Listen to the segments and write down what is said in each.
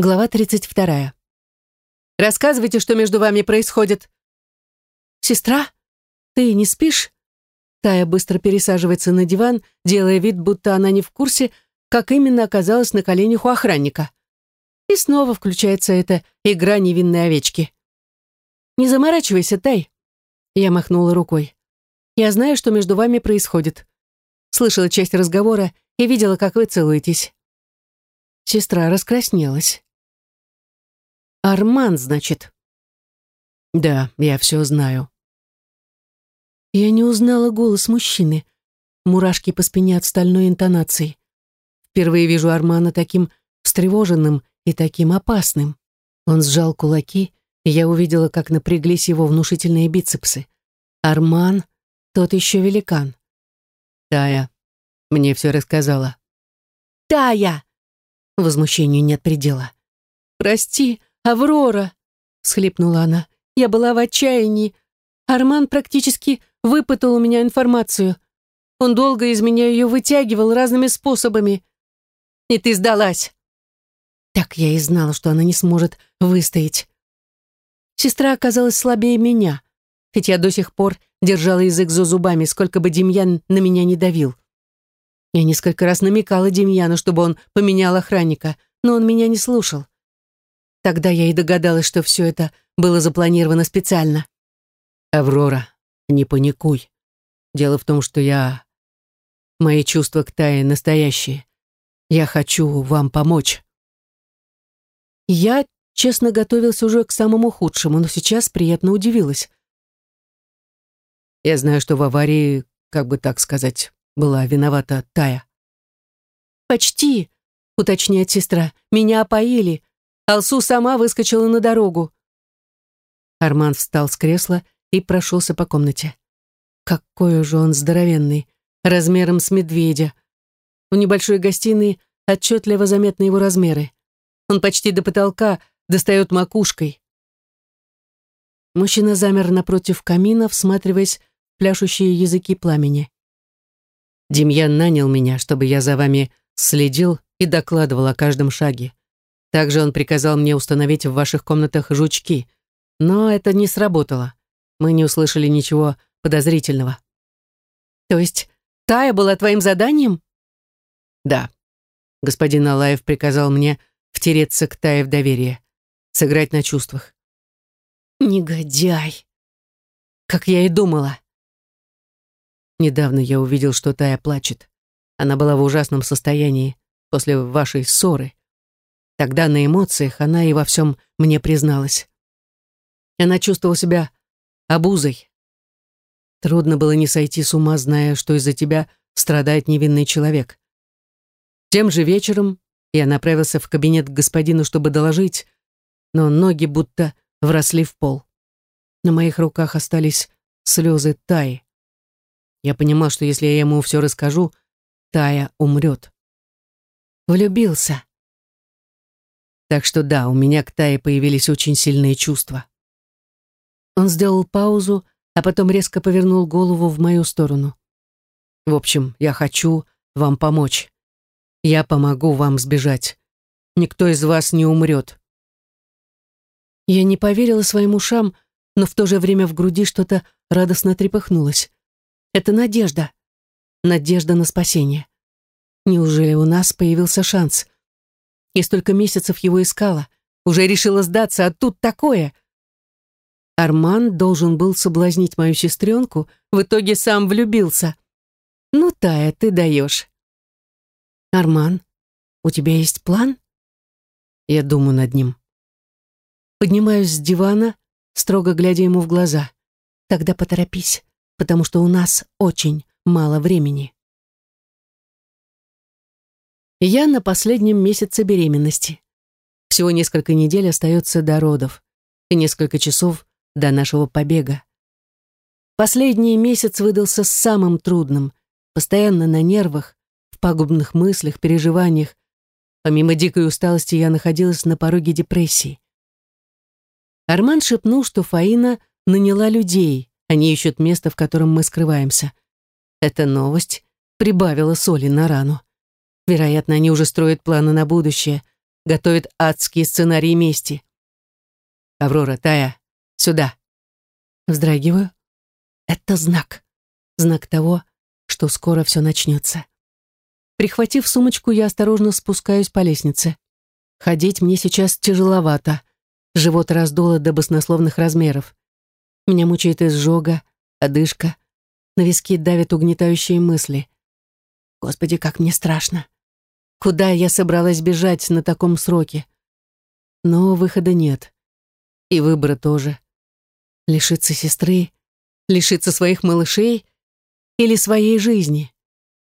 Глава 32. «Рассказывайте, что между вами происходит». «Сестра, ты не спишь?» Тая быстро пересаживается на диван, делая вид, будто она не в курсе, как именно оказалась на коленях у охранника. И снова включается эта игра невинной овечки. «Не заморачивайся, Тай!» Я махнула рукой. «Я знаю, что между вами происходит. Слышала часть разговора и видела, как вы целуетесь». Сестра раскраснелась. Арман, значит. Да, я все знаю. Я не узнала голос мужчины. Мурашки по спине от стальной интонации. Впервые вижу Армана таким встревоженным и таким опасным. Он сжал кулаки, и я увидела, как напряглись его внушительные бицепсы. Арман, тот еще великан. Тая, мне все рассказала. Тая! Возмущению нет предела. Прости, «Аврора!» — схлипнула она. «Я была в отчаянии. Арман практически выпытал у меня информацию. Он долго из меня ее вытягивал разными способами. И ты сдалась!» Так я и знала, что она не сможет выстоять. Сестра оказалась слабее меня, хоть я до сих пор держала язык за зубами, сколько бы Демьян на меня не давил. Я несколько раз намекала Демьяну, чтобы он поменял охранника, но он меня не слушал. Тогда я и догадалась, что все это было запланировано специально. «Аврора, не паникуй. Дело в том, что я... Мои чувства к Тае настоящие. Я хочу вам помочь». Я, честно, готовилась уже к самому худшему, но сейчас приятно удивилась. Я знаю, что в аварии, как бы так сказать, была виновата Тая. «Почти», — уточняет сестра, — «меня опоили, Алсу сама выскочила на дорогу. Арман встал с кресла и прошелся по комнате. Какой же он здоровенный, размером с медведя. В небольшой гостиной отчетливо заметны его размеры. Он почти до потолка достает макушкой. Мужчина замер напротив камина, всматриваясь в пляшущие языки пламени. «Демьян нанял меня, чтобы я за вами следил и докладывал о каждом шаге. Также он приказал мне установить в ваших комнатах жучки, но это не сработало. Мы не услышали ничего подозрительного. То есть Тая была твоим заданием? Да. Господин Алаев приказал мне втереться к Тае в доверие, сыграть на чувствах. Негодяй. Как я и думала. Недавно я увидел, что Тая плачет. Она была в ужасном состоянии после вашей ссоры. Тогда на эмоциях она и во всем мне призналась. Она чувствовала себя обузой. Трудно было не сойти с ума, зная, что из-за тебя страдает невинный человек. Тем же вечером я направился в кабинет к господину, чтобы доложить, но ноги будто вросли в пол. На моих руках остались слезы Таи. Я понимал, что если я ему все расскажу, Тая умрет. Влюбился. Так что да, у меня к Тае появились очень сильные чувства. Он сделал паузу, а потом резко повернул голову в мою сторону. В общем, я хочу вам помочь. Я помогу вам сбежать. Никто из вас не умрет. Я не поверила своим ушам, но в то же время в груди что-то радостно трепыхнулось. Это надежда. Надежда на спасение. Неужели у нас появился шанс — я столько месяцев его искала. Уже решила сдаться, а тут такое. Арман должен был соблазнить мою сестренку, в итоге сам влюбился. Ну, Тая, ты даешь. Арман, у тебя есть план? Я думаю над ним. Поднимаюсь с дивана, строго глядя ему в глаза. Тогда поторопись, потому что у нас очень мало времени. Я на последнем месяце беременности. Всего несколько недель остается до родов и несколько часов до нашего побега. Последний месяц выдался самым трудным, постоянно на нервах, в пагубных мыслях, переживаниях. Помимо дикой усталости я находилась на пороге депрессии. Арман шепнул, что Фаина наняла людей, они ищут место, в котором мы скрываемся. Эта новость прибавила соли на рану. Вероятно, они уже строят планы на будущее. готовит адские сценарии мести. «Аврора, Тая, сюда!» Вздрагиваю. Это знак. Знак того, что скоро все начнется. Прихватив сумочку, я осторожно спускаюсь по лестнице. Ходить мне сейчас тяжеловато. Живот раздуло до баснословных размеров. Меня мучает изжога, одышка. На виски давят угнетающие мысли. Господи, как мне страшно. Куда я собралась бежать на таком сроке? Но выхода нет. И выбора тоже. Лишиться сестры, лишиться своих малышей или своей жизни.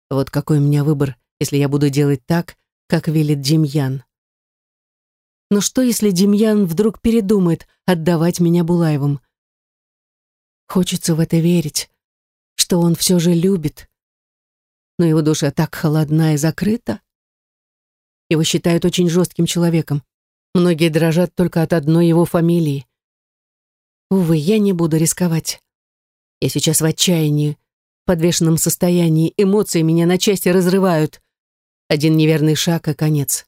Вот какой у меня выбор, если я буду делать так, как велит Демьян. Но что, если Демьян вдруг передумает отдавать меня Булаевым? Хочется в это верить, что он все же любит. Но его душа так холодна и закрыта. Его считают очень жестким человеком. Многие дрожат только от одной его фамилии. Увы, я не буду рисковать. Я сейчас в отчаянии, в подвешенном состоянии, эмоции меня на части разрывают. Один неверный шаг и конец.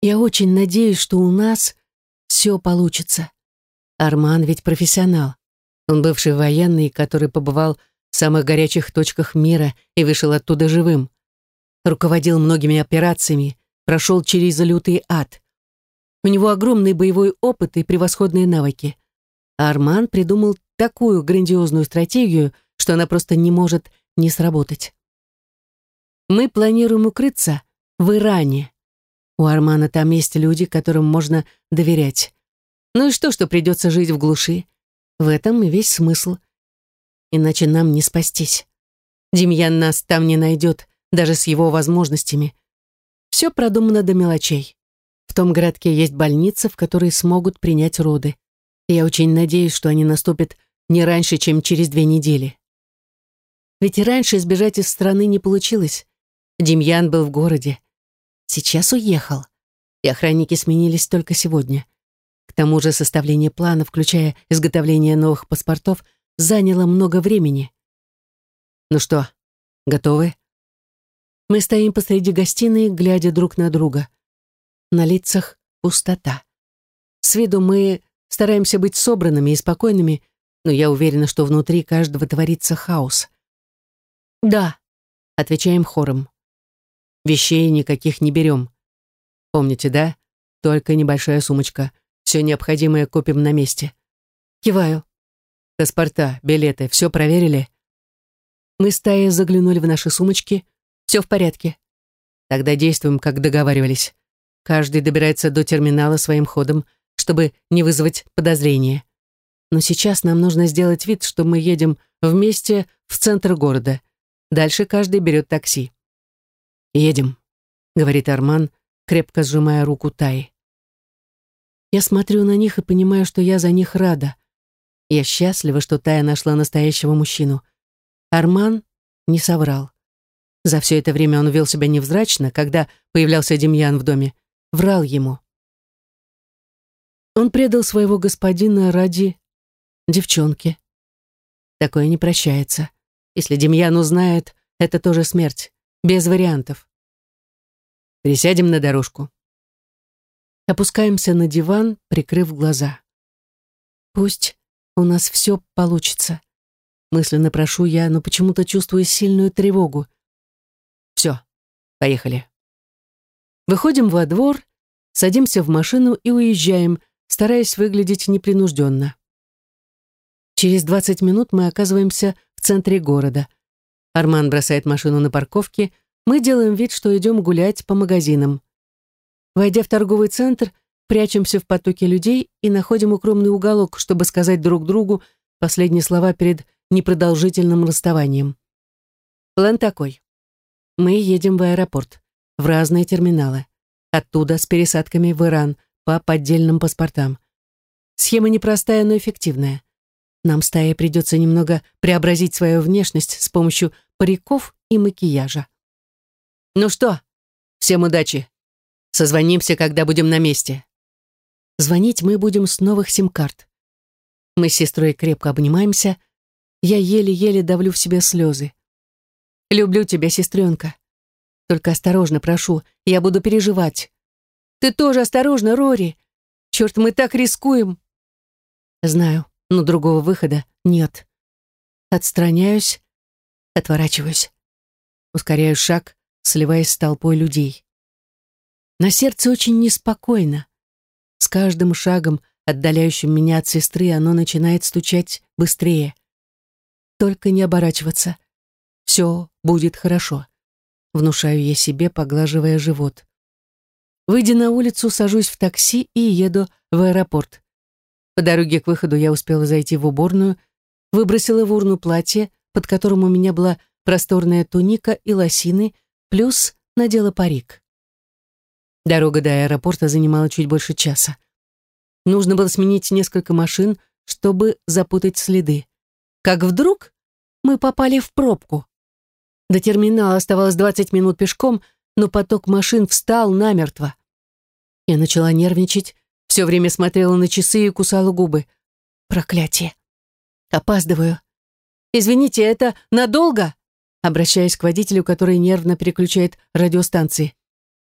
Я очень надеюсь, что у нас все получится. Арман ведь профессионал. Он бывший военный, который побывал в самых горячих точках мира и вышел оттуда живым. Руководил многими операциями, прошел через лютый ад. У него огромный боевой опыт и превосходные навыки. А Арман придумал такую грандиозную стратегию, что она просто не может не сработать. Мы планируем укрыться в Иране. У Армана там есть люди, которым можно доверять. Ну и что, что придется жить в глуши? В этом и весь смысл. Иначе нам не спастись. Демьян нас там не найдет, даже с его возможностями. Все продумано до мелочей. В том городке есть больница, в которой смогут принять роды. Я очень надеюсь, что они наступят не раньше, чем через две недели. Ведь и раньше сбежать из страны не получилось. Демьян был в городе. Сейчас уехал. И охранники сменились только сегодня. К тому же составление плана, включая изготовление новых паспортов, заняло много времени. «Ну что, готовы?» Мы стоим посреди гостиной, глядя друг на друга. На лицах пустота. С виду мы стараемся быть собранными и спокойными, но я уверена, что внутри каждого творится хаос. «Да», — отвечаем хором. Вещей никаких не берем. Помните, да? Только небольшая сумочка. Все необходимое купим на месте. Киваю. Паспорта, билеты, все проверили? Мы стая заглянули в наши сумочки. Все в порядке. Тогда действуем, как договаривались. Каждый добирается до терминала своим ходом, чтобы не вызвать подозрения. Но сейчас нам нужно сделать вид, что мы едем вместе в центр города. Дальше каждый берет такси. «Едем», — говорит Арман, крепко сжимая руку Таи. Я смотрю на них и понимаю, что я за них рада. Я счастлива, что Тая нашла настоящего мужчину. Арман не соврал. За все это время он вел себя невзрачно, когда появлялся Демьян в доме. Врал ему. Он предал своего господина ради девчонки. Такое не прощается. Если Демьян узнает, это тоже смерть. Без вариантов. Присядем на дорожку. Опускаемся на диван, прикрыв глаза. Пусть у нас все получится. Мысленно прошу я, но почему-то чувствую сильную тревогу. Все, поехали. Выходим во двор, садимся в машину и уезжаем, стараясь выглядеть непринужденно. Через 20 минут мы оказываемся в центре города. Арман бросает машину на парковке, мы делаем вид, что идем гулять по магазинам. Войдя в торговый центр, прячемся в потоке людей и находим укромный уголок, чтобы сказать друг другу последние слова перед непродолжительным расставанием. План такой. Мы едем в аэропорт, в разные терминалы. Оттуда с пересадками в Иран по поддельным паспортам. Схема непростая, но эффективная. Нам стае придется немного преобразить свою внешность с помощью париков и макияжа. Ну что, всем удачи. Созвонимся, когда будем на месте. Звонить мы будем с новых сим-карт. Мы с сестрой крепко обнимаемся. Я еле-еле давлю в себе слезы. Люблю тебя, сестренка. Только осторожно, прошу, я буду переживать. Ты тоже осторожно, Рори. Черт, мы так рискуем. Знаю, но другого выхода нет. Отстраняюсь, отворачиваюсь. Ускоряю шаг, сливаясь с толпой людей. На сердце очень неспокойно. С каждым шагом, отдаляющим меня от сестры, оно начинает стучать быстрее. Только не оборачиваться. Все будет хорошо. Внушаю я себе, поглаживая живот. Выйдя на улицу, сажусь в такси и еду в аэропорт. По дороге к выходу я успела зайти в уборную, выбросила в урну платье, под которым у меня была просторная туника и лосины, плюс надела парик. Дорога до аэропорта занимала чуть больше часа. Нужно было сменить несколько машин, чтобы запутать следы. Как вдруг мы попали в пробку. До терминала оставалось 20 минут пешком, но поток машин встал намертво. Я начала нервничать, все время смотрела на часы и кусала губы. Проклятие. Опаздываю. «Извините, это надолго?» Обращаясь к водителю, который нервно переключает радиостанции.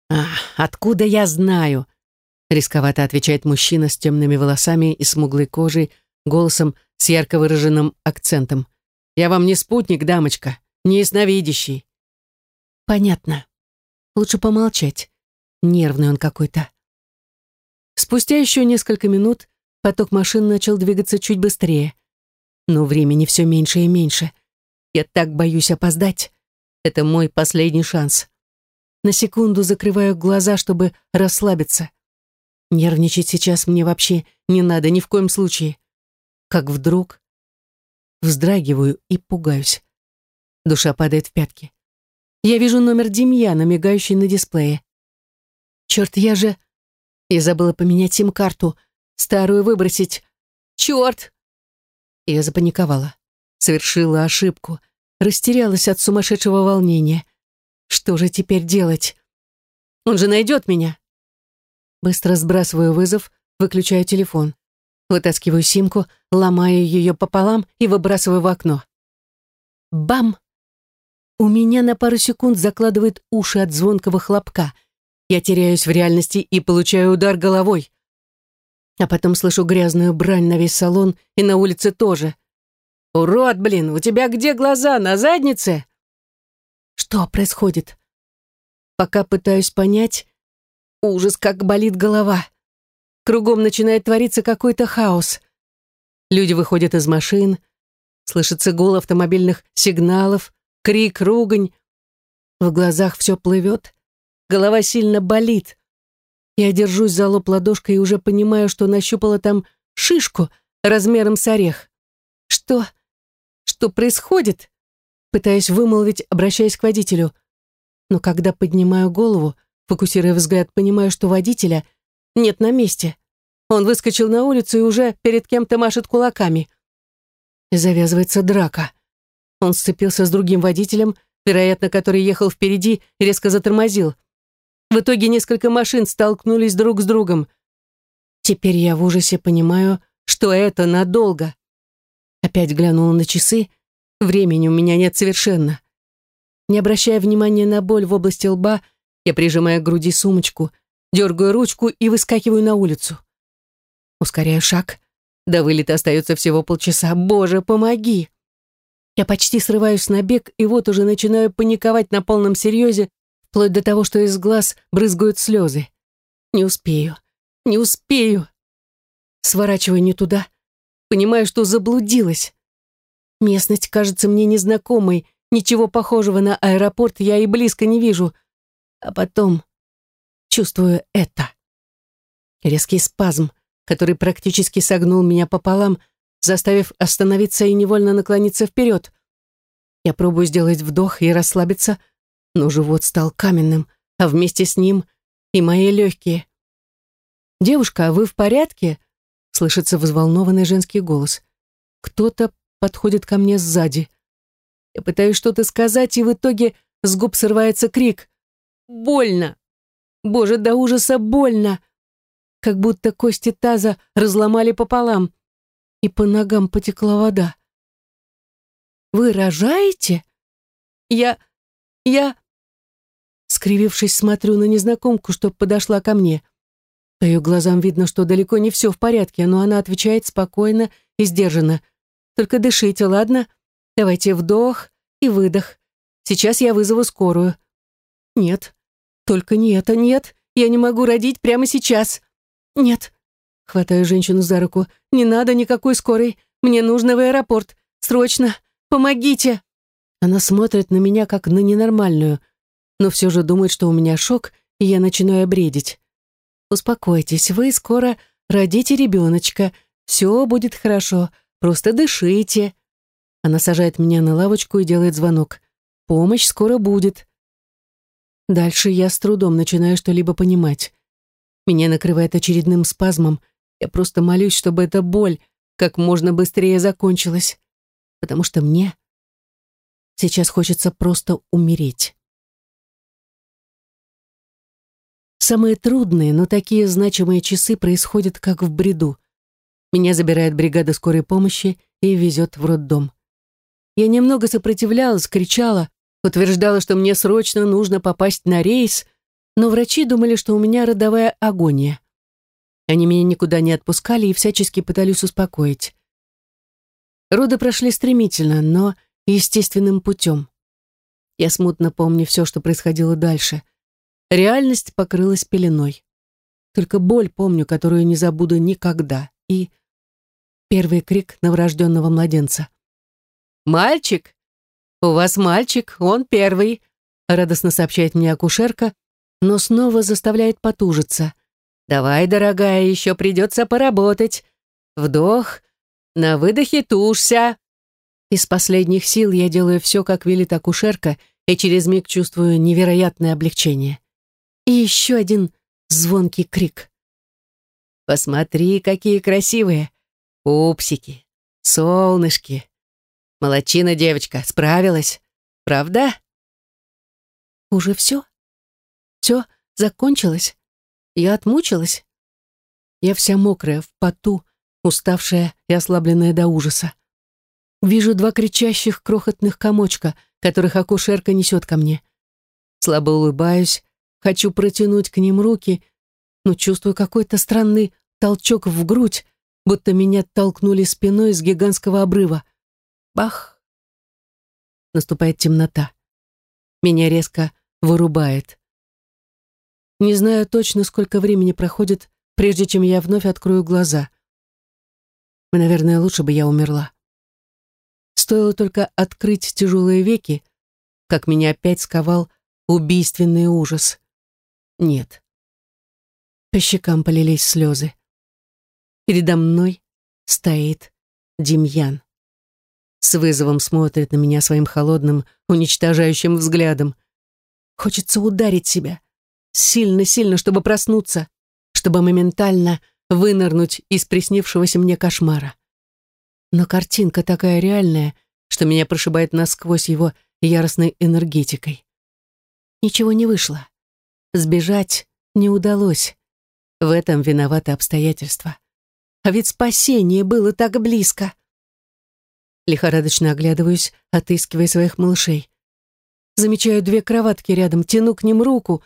«А, откуда я знаю?» Рисковато отвечает мужчина с темными волосами и смуглой кожей, голосом с ярко выраженным акцентом. «Я вам не спутник, дамочка, не ясновидящий». «Понятно. Лучше помолчать. Нервный он какой-то». Спустя еще несколько минут поток машин начал двигаться чуть быстрее. Но времени все меньше и меньше. Я так боюсь опоздать. Это мой последний шанс. На секунду закрываю глаза, чтобы расслабиться. Нервничать сейчас мне вообще не надо ни в коем случае. Как вдруг вздрагиваю и пугаюсь. Душа падает в пятки. Я вижу номер Демьяна, мигающий на дисплее. Черт, я же... Я забыла поменять сим-карту, старую выбросить. Черт! Я запаниковала. Совершила ошибку. Растерялась от сумасшедшего волнения. Что же теперь делать? Он же найдет меня. Быстро сбрасываю вызов, выключаю телефон. Вытаскиваю симку, ломаю ее пополам и выбрасываю в окно. Бам! У меня на пару секунд закладывает уши от звонкого хлопка — я теряюсь в реальности и получаю удар головой. А потом слышу грязную брань на весь салон и на улице тоже. «Урод, блин, у тебя где глаза, на заднице?» Что происходит? Пока пытаюсь понять, ужас, как болит голова. Кругом начинает твориться какой-то хаос. Люди выходят из машин, слышится гул автомобильных сигналов, крик, ругань. В глазах все плывет, Голова сильно болит. Я держусь за лоб ладошкой и уже понимаю, что нащупала там шишку размером с орех. Что? Что происходит? Пытаюсь вымолвить, обращаясь к водителю. Но когда поднимаю голову, фокусируя взгляд, понимаю, что водителя нет на месте. Он выскочил на улицу и уже перед кем-то машет кулаками. завязывается драка. Он сцепился с другим водителем, вероятно, который ехал впереди и резко затормозил. В итоге несколько машин столкнулись друг с другом. Теперь я в ужасе понимаю, что это надолго. Опять глянула на часы. Времени у меня нет совершенно. Не обращая внимания на боль в области лба, я прижимаю к груди сумочку, дергаю ручку и выскакиваю на улицу. Ускоряю шаг. До вылета остается всего полчаса. Боже, помоги! Я почти срываюсь на бег, и вот уже начинаю паниковать на полном серьезе, вплоть до того, что из глаз брызгают слезы. Не успею, не успею. Сворачиваю не туда, понимаю, что заблудилась. Местность кажется мне незнакомой, ничего похожего на аэропорт я и близко не вижу. А потом чувствую это. Резкий спазм, который практически согнул меня пополам, заставив остановиться и невольно наклониться вперед. Я пробую сделать вдох и расслабиться, но живот стал каменным, а вместе с ним и мои легкие. «Девушка, а вы в порядке?» — слышится взволнованный женский голос. Кто-то подходит ко мне сзади. Я пытаюсь что-то сказать, и в итоге с губ срывается крик. «Больно! Боже, до ужаса больно!» Как будто кости таза разломали пополам, и по ногам потекла вода. «Вы рожаете?» «Я... я...» Скривившись, смотрю на незнакомку, что подошла ко мне. По ее глазам видно, что далеко не все в порядке, но она отвечает спокойно и сдержанно. «Только дышите, ладно? Давайте вдох и выдох. Сейчас я вызову скорую». «Нет, только не это, нет. Я не могу родить прямо сейчас. Нет». Хватаю женщину за руку. «Не надо никакой скорой. Мне нужно в аэропорт. Срочно. Помогите!» Она смотрит на меня, как на ненормальную, но все же думает, что у меня шок, и я начинаю бредить. «Успокойтесь, вы скоро родите ребеночка. Все будет хорошо. Просто дышите». Она сажает меня на лавочку и делает звонок. «Помощь скоро будет». Дальше я с трудом начинаю что-либо понимать. Меня накрывает очередным спазмом. Я просто молюсь, чтобы эта боль как можно быстрее закончилась. Потому что мне сейчас хочется просто умереть. Самые трудные, но такие значимые часы происходят как в бреду. Меня забирает бригада скорой помощи и везет в роддом. Я немного сопротивлялась, кричала, утверждала, что мне срочно нужно попасть на рейс, но врачи думали, что у меня родовая агония. Они меня никуда не отпускали и всячески пытались успокоить. Роды прошли стремительно, но естественным путем. Я смутно помню все, что происходило дальше. Реальность покрылась пеленой. Только боль помню, которую не забуду никогда. И первый крик новорожденного младенца. «Мальчик! У вас мальчик, он первый!» радостно сообщает мне акушерка, но снова заставляет потужиться. «Давай, дорогая, еще придется поработать. Вдох, на выдохе тушься!» Из последних сил я делаю все, как велит акушерка, и через миг чувствую невероятное облегчение. И еще один звонкий крик. «Посмотри, какие красивые! Пупсики! Солнышки! Молодчина, девочка, справилась. Правда? Уже все? Все закончилось? Я отмучилась? Я вся мокрая, в поту, уставшая и ослабленная до ужаса. Вижу два кричащих крохотных комочка, которых акушерка несет ко мне. Слабо улыбаюсь, хочу протянуть к ним руки, но чувствую какой-то странный толчок в грудь, будто меня толкнули спиной с гигантского обрыва. Бах! Наступает темнота. Меня резко вырубает. Не знаю точно, сколько времени проходит, прежде чем я вновь открою глаза. Наверное, лучше бы я умерла. Стоило только открыть тяжелые веки, как меня опять сковал убийственный ужас. Нет. По щекам полились слезы. Передо мной стоит Демьян с вызовом смотрит на меня своим холодным, уничтожающим взглядом. Хочется ударить себя. Сильно-сильно, чтобы проснуться, чтобы моментально вынырнуть из приснившегося мне кошмара. Но картинка такая реальная, что меня прошибает насквозь его яростной энергетикой. Ничего не вышло. Сбежать не удалось. В этом виноваты обстоятельства. А ведь спасение было так близко. Лихорадочно оглядываюсь, отыскивая своих малышей. Замечаю две кроватки рядом, тяну к ним руку,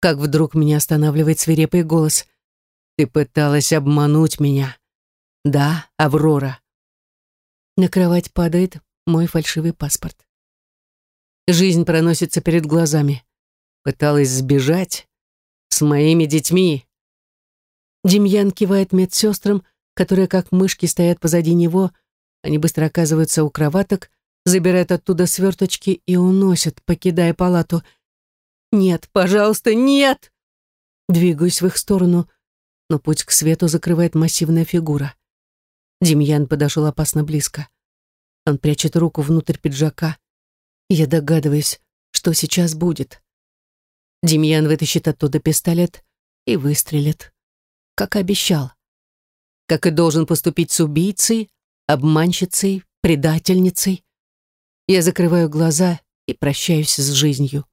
как вдруг меня останавливает свирепый голос. «Ты пыталась обмануть меня». «Да, Аврора». На кровать падает мой фальшивый паспорт. Жизнь проносится перед глазами. Пыталась сбежать с моими детьми. Демьян кивает медсестрам, которые как мышки стоят позади него, они быстро оказываются у кроваток, забирают оттуда сверточки и уносят, покидая палату. «Нет, пожалуйста, нет!» Двигаюсь в их сторону, но путь к свету закрывает массивная фигура. Демьян подошел опасно близко. Он прячет руку внутрь пиджака. Я догадываюсь, что сейчас будет. Демьян вытащит оттуда пистолет и выстрелит, как обещал. Как и должен поступить с убийцей, обманщицей, предательницей. Я закрываю глаза и прощаюсь с жизнью.